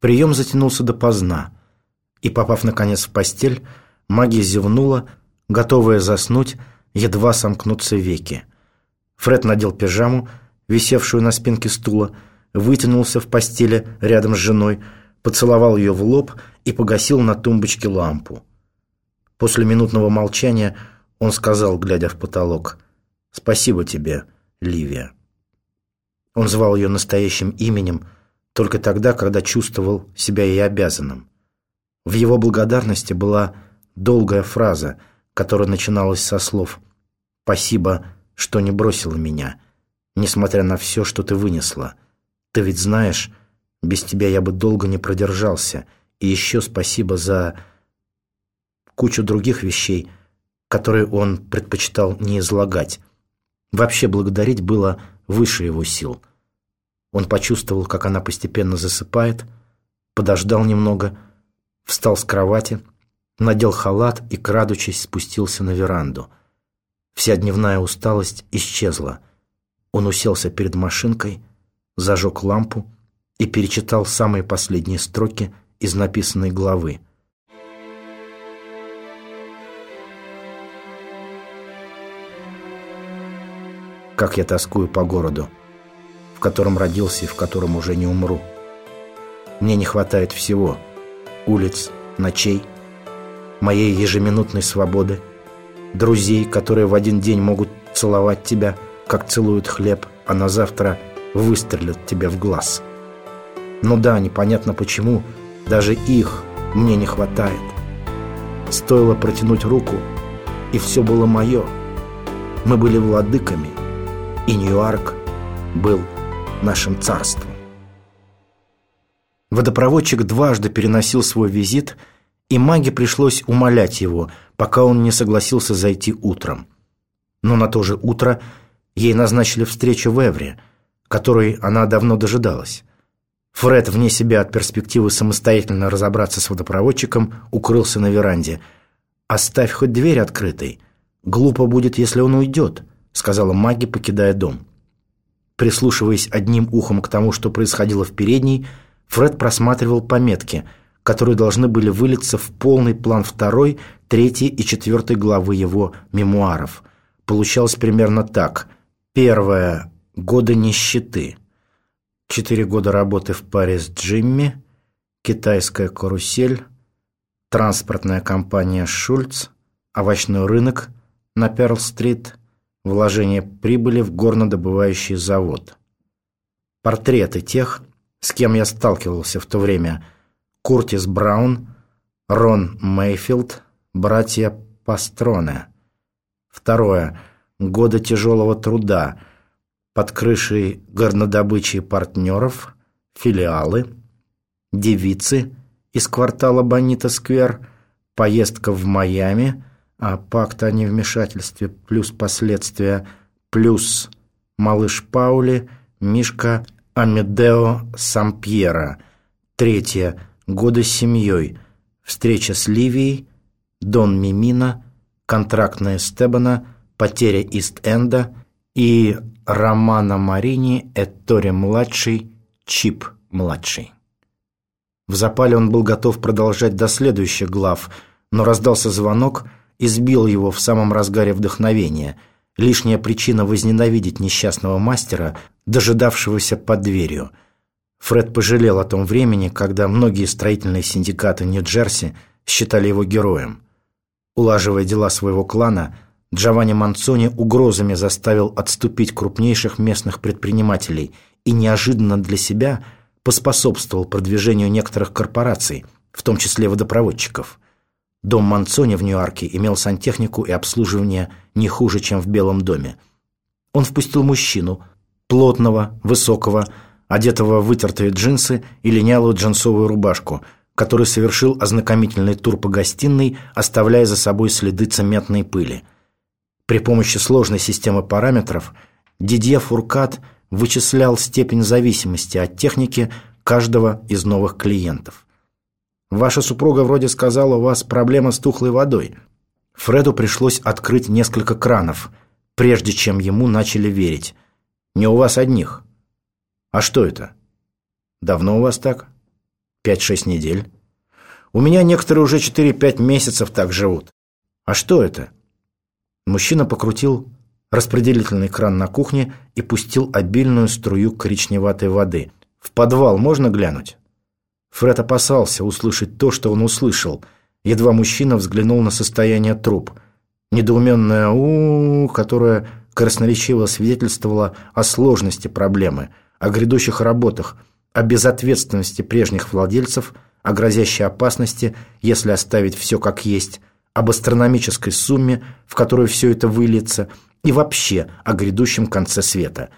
Прием затянулся допоздна, и, попав наконец в постель, магия зевнула, готовая заснуть, едва сомкнутся веки. Фред надел пижаму, висевшую на спинке стула, вытянулся в постели рядом с женой, поцеловал ее в лоб и погасил на тумбочке лампу. После минутного молчания он сказал, глядя в потолок, «Спасибо тебе, Ливия». Он звал ее настоящим именем только тогда, когда чувствовал себя ей обязанным. В его благодарности была долгая фраза, которая начиналась со слов «Спасибо, что не бросила меня, несмотря на все, что ты вынесла. Ты ведь знаешь, без тебя я бы долго не продержался, и еще спасибо за кучу других вещей, которые он предпочитал не излагать. Вообще благодарить было выше его сил. Он почувствовал, как она постепенно засыпает, подождал немного, встал с кровати, надел халат и, крадучись, спустился на веранду. Вся дневная усталость исчезла. Он уселся перед машинкой, зажег лампу и перечитал самые последние строки из написанной главы. Как я тоскую по городу, котором родился и в котором уже не умру. Мне не хватает всего – улиц, ночей, моей ежеминутной свободы, друзей, которые в один день могут целовать тебя, как целуют хлеб, а на завтра выстрелят тебе в глаз. Ну да, непонятно почему, даже их мне не хватает. Стоило протянуть руку, и все было мое. Мы были владыками – и Ньюарк был нашим царством. Водопроводчик дважды переносил свой визит, и маге пришлось умолять его, пока он не согласился зайти утром. Но на то же утро ей назначили встречу в Эвре, которой она давно дожидалась. Фред, вне себя от перспективы самостоятельно разобраться с водопроводчиком, укрылся на веранде. «Оставь хоть дверь открытой. Глупо будет, если он уйдет», сказала Маги, покидая дом. Прислушиваясь одним ухом к тому, что происходило в передней, Фред просматривал пометки, которые должны были вылиться в полный план второй, третьей и четвертой главы его мемуаров. Получалось примерно так. Первое. Годы нищеты. Четыре года работы в паре с Джимми. Китайская карусель. Транспортная компания «Шульц». Овощной рынок на Перл-стрит вложение прибыли в горнодобывающий завод. Портреты тех, с кем я сталкивался в то время. Куртис Браун, Рон Мейфилд, братья Пастроне. Второе. Годы тяжелого труда. Под крышей горнодобычи партнеров, филиалы, девицы из квартала Бонита-сквер, поездка в Майами – а пакт о невмешательстве плюс последствия плюс малыш Паули, Мишка Амедео Сампьера. Третье. Годы с семьей. Встреча с Ливией, Дон Мимина, контрактная Стебана, потеря Ист-Энда и Романа Марини Эттори-младший, Чип-младший. В запале он был готов продолжать до следующих глав, но раздался звонок – избил его в самом разгаре вдохновения. Лишняя причина возненавидеть несчастного мастера, дожидавшегося под дверью. Фред пожалел о том времени, когда многие строительные синдикаты Нью-Джерси считали его героем. Улаживая дела своего клана, Джованни Манцони угрозами заставил отступить крупнейших местных предпринимателей и неожиданно для себя поспособствовал продвижению некоторых корпораций, в том числе водопроводчиков – Дом Манцони в Нью-Йорке имел сантехнику и обслуживание не хуже, чем в Белом доме. Он впустил мужчину, плотного, высокого, одетого в вытертые джинсы и линялую джинсовую рубашку, который совершил ознакомительный тур по гостиной, оставляя за собой следы цементной пыли. При помощи сложной системы параметров Дидье Фуркат вычислял степень зависимости от техники каждого из новых клиентов. Ваша супруга вроде сказала, у вас проблема с тухлой водой. Фреду пришлось открыть несколько кранов, прежде чем ему начали верить. Не у вас одних. А что это? Давно у вас так? 5-6 недель. У меня некоторые уже 4-5 месяцев так живут. А что это? Мужчина покрутил распределительный кран на кухне и пустил обильную струю коричневатой воды. В подвал можно глянуть? Фред опасался услышать то, что он услышал. Едва мужчина взглянул на состояние труп. Недоуменное у, -у которое красноречиво свидетельствовало о сложности проблемы, о грядущих работах, о безответственности прежних владельцев, о грозящей опасности, если оставить все как есть, об астрономической сумме, в которую все это выльется, и вообще о грядущем конце света.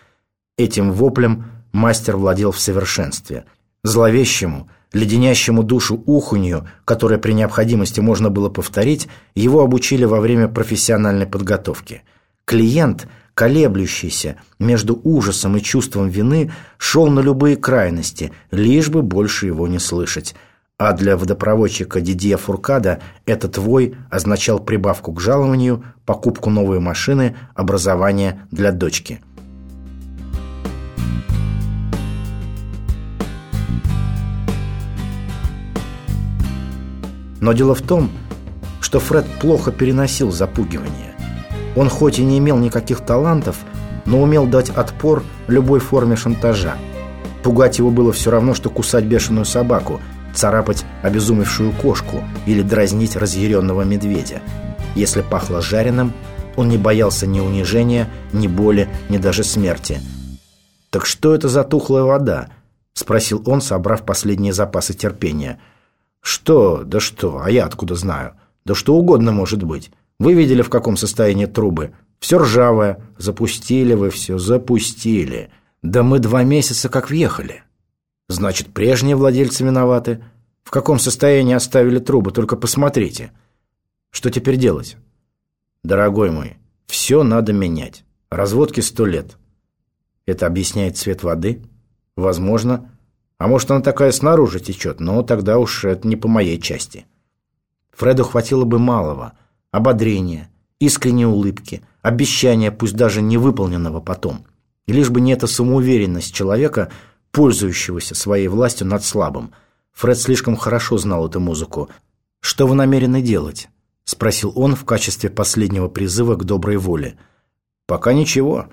Этим воплем мастер владел в совершенстве. Зловещему, леденящему душу ухунью, которое при необходимости можно было повторить, его обучили во время профессиональной подготовки. Клиент, колеблющийся между ужасом и чувством вины, шел на любые крайности, лишь бы больше его не слышать. А для водопроводчика Дидье Фуркада этот вой означал прибавку к жалованию, покупку новой машины, образование для дочки – Но дело в том, что Фред плохо переносил запугивание. Он хоть и не имел никаких талантов, но умел дать отпор любой форме шантажа. Пугать его было все равно, что кусать бешеную собаку, царапать обезумевшую кошку или дразнить разъяренного медведя. Если пахло жареным, он не боялся ни унижения, ни боли, ни даже смерти. «Так что это за тухлая вода?» – спросил он, собрав последние запасы терпения – «Что? Да что? А я откуда знаю? Да что угодно может быть. Вы видели, в каком состоянии трубы? Все ржавое. Запустили вы все, запустили. Да мы два месяца как въехали. Значит, прежние владельцы виноваты. В каком состоянии оставили трубы, только посмотрите. Что теперь делать? Дорогой мой, все надо менять. Разводки сто лет. Это объясняет цвет воды? Возможно, а может, она такая снаружи течет, но тогда уж это не по моей части. Фреду хватило бы малого. Ободрения, искренней улыбки, обещания, пусть даже не выполненного потом. И лишь бы не эта самоуверенность человека, пользующегося своей властью над слабым. Фред слишком хорошо знал эту музыку. «Что вы намерены делать?» – спросил он в качестве последнего призыва к доброй воле. «Пока ничего.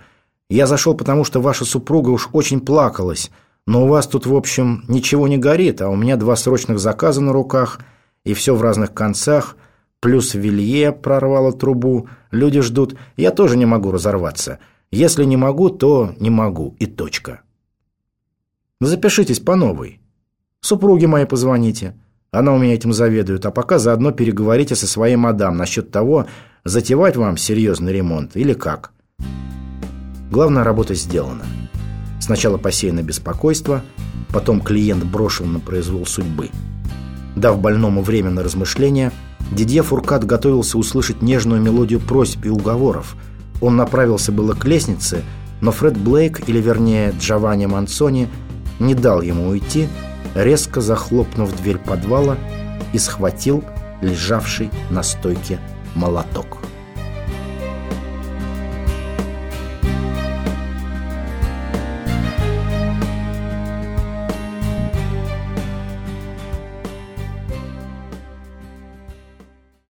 Я зашел, потому что ваша супруга уж очень плакалась» Но у вас тут, в общем, ничего не горит, а у меня два срочных заказа на руках, и все в разных концах, плюс Вилье прорвало трубу, люди ждут, я тоже не могу разорваться. Если не могу, то не могу, и точка. Запишитесь по новой. Супруге моей позвоните. Она у меня этим заведует, а пока заодно переговорите со своей мадам насчет того, затевать вам серьезный ремонт или как. Главная работа сделана. Сначала посеяно беспокойство, потом клиент брошен на произвол судьбы. Дав больному время на размышления, Дидье Фуркат готовился услышать нежную мелодию просьб и уговоров. Он направился было к лестнице, но Фред Блейк, или вернее Джованни Мансони, не дал ему уйти, резко захлопнув дверь подвала и схватил лежавший на стойке молоток.